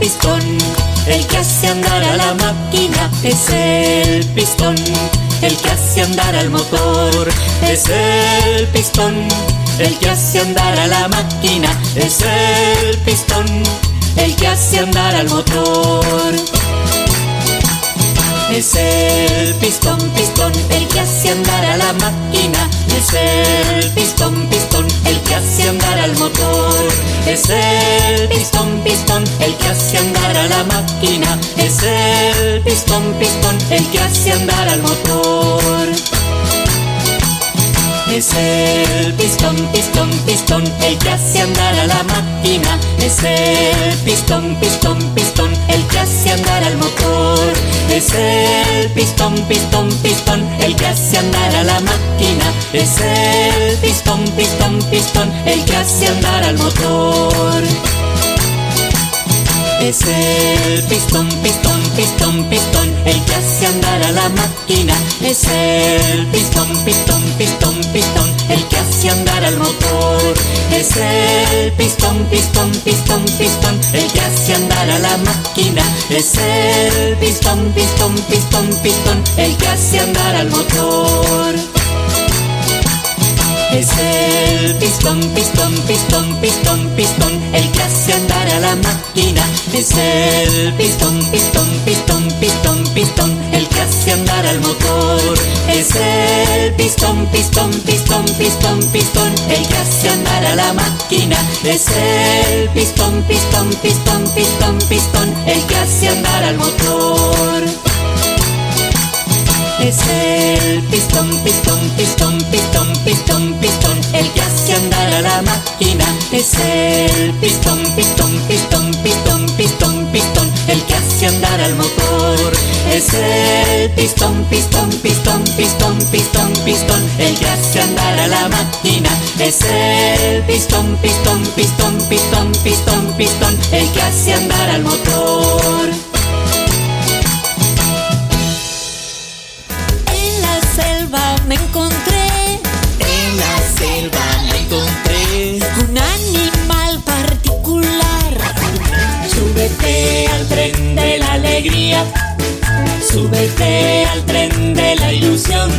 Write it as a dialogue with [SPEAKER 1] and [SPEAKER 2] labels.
[SPEAKER 1] pistón, el que hace andar a la máquina, es el pistón, el que hace andar al motor, es el pistón, el que hace andar a la máquina, es el pistón, el que hace andar al motor. Es el pistón, pistón, el que hace andar a la máquina. Es el pistón, Es el pistón, pistón, el que hace andar al motor. Es el pistón, pistón, pistón, el que hace andar a la máquina. Es el pistón, pistón, pistón, el que hace andar al motor. Es el pistón, pistón, pistón, el que hace andar a la máquina. Es el pistón, pistón, pistón, el que hace andar al motor. Es el pistón, pistón, pistón, pistón, el que hace andar a la máquina. Es el pistón, pistón, pistón, pistón, el que hace andar al motor. Es el pistón, pistón, pistón, pistón, el que hace andar a la máquina. Es el pistón, pistón, pistón, pistón, el que hace andar al motor. Es el pistón, pistón, pistón, pistón, pistón, el que hace andar a la máquina. Es el pistón, pistón, pistón, pistón, pistón, el que hace andar al motor. Es el pistón, pistón, pistón, pistón, pistón, el que hace andar a la máquina. Es el pistón, pistón, pistón, pistón, pistón, el que hace andar al motor. Es el pistón, pistón, Es el pistón, pistón, pistón, pistón, pistón, pistón, el que hace andar al motor. Es el pistón, pistón, pistón, pistón, pistón, pistón, el que hace andar a la máquina. Es el pistón, pistón, pistón, pistón, pistón, pistón, el que hace andar al motor. Alegría. Súbete al tren de la ilusión.